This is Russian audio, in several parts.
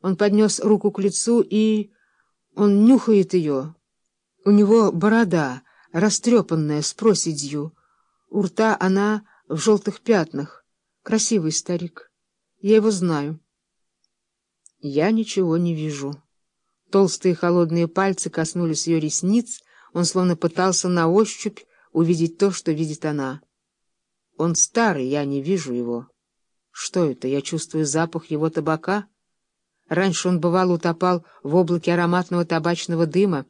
Он поднес руку к лицу и... Он нюхает ее. У него борода, растрепанная, с проседью. У рта она в желтых пятнах. Красивый старик. Я его знаю. Я ничего не вижу. Толстые холодные пальцы коснулись ее ресниц. Он словно пытался на ощупь увидеть то, что видит она. Он старый, я не вижу его. Что это? Я чувствую запах его табака? Раньше он, бывало, утопал в облаке ароматного табачного дыма,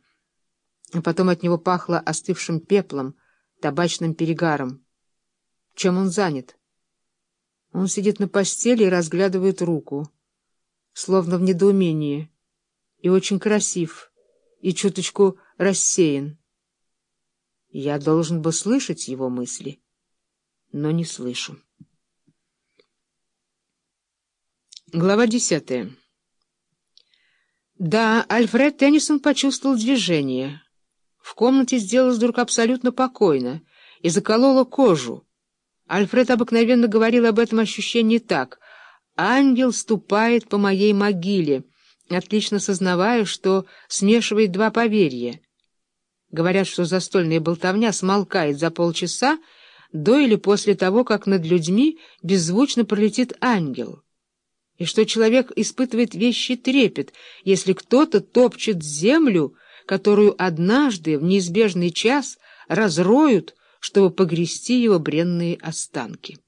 а потом от него пахло остывшим пеплом, табачным перегаром. Чем он занят? Он сидит на постели и разглядывает руку, словно в недоумении, и очень красив, и чуточку рассеян. Я должен бы слышать его мысли, но не слышу. Глава десятая да, Альфред Теннисон почувствовал движение. В комнате сделалось вдруг абсолютно покойно и закололо кожу. Альфред обыкновенно говорил об этом ощущении так. «Ангел ступает по моей могиле», отлично сознавая, что смешивает два поверья. Говорят, что застольная болтовня смолкает за полчаса до или после того, как над людьми беззвучно пролетит ангел и что человек испытывает вещий трепет, если кто-то топчет землю, которую однажды в неизбежный час разроют, чтобы погрести его бренные останки.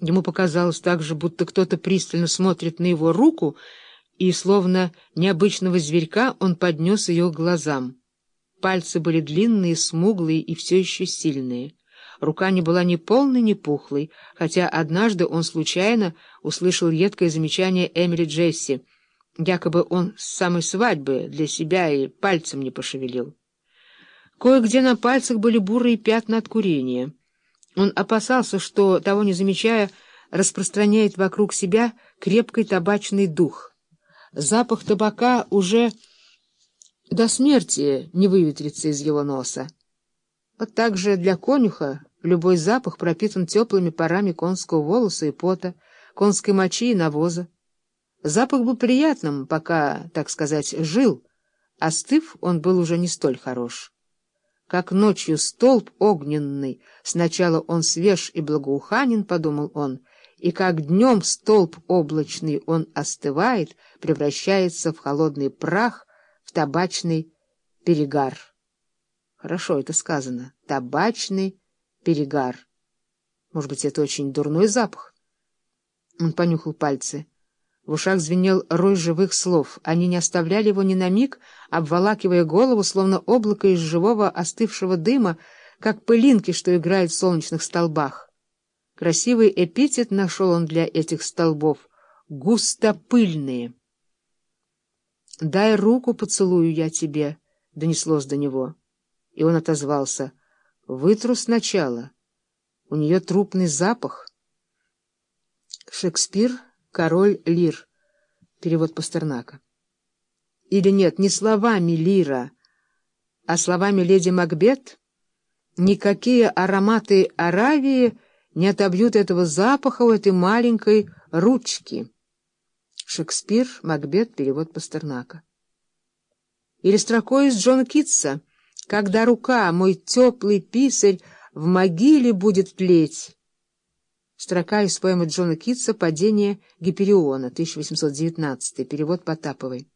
Ему показалось также, будто кто-то пристально смотрит на его руку, и, словно необычного зверька, он поднес ее к глазам. Пальцы были длинные, смуглые и все еще сильные. Рука не была ни полной, ни пухлой, хотя однажды он случайно услышал едкое замечание Эмили Джесси. Якобы он с самой свадьбы для себя и пальцем не пошевелил. Кое-где на пальцах были бурые пятна от курения. Он опасался, что, того не замечая, распространяет вокруг себя крепкий табачный дух. Запах табака уже до смерти не выветрится из его носа. Вот так же для конюха Любой запах пропитан теплыми парами конского волоса и пота, конской мочи и навоза. Запах был приятным, пока, так сказать, жил. Остыв, он был уже не столь хорош. Как ночью столб огненный, сначала он свеж и благоуханен, подумал он, и как днем столб облачный он остывает, превращается в холодный прах, в табачный перегар. Хорошо это сказано. Табачный перегар. Может быть, это очень дурной запах? Он понюхал пальцы. В ушах звенел рой живых слов. Они не оставляли его ни на миг, обволакивая голову, словно облако из живого остывшего дыма, как пылинки, что играют в солнечных столбах. Красивый эпитет нашел он для этих столбов — густопыльные. «Дай руку, поцелую я тебе», — донеслось до него. И он отозвался — Вытру сначала. У нее трупный запах. Шекспир, король Лир. Перевод Пастернака. Или нет, не словами Лира, а словами леди Макбет? Никакие ароматы Аравии не отобьют этого запаха у этой маленькой ручки. Шекспир, Макбет, перевод Пастернака. Или строкой из Джона Китса — когда рука, мой теплый писарь, в могиле будет тлеть. Строка из поэмы Джона Китса «Падение Гипериона», 1819, перевод Потаповой.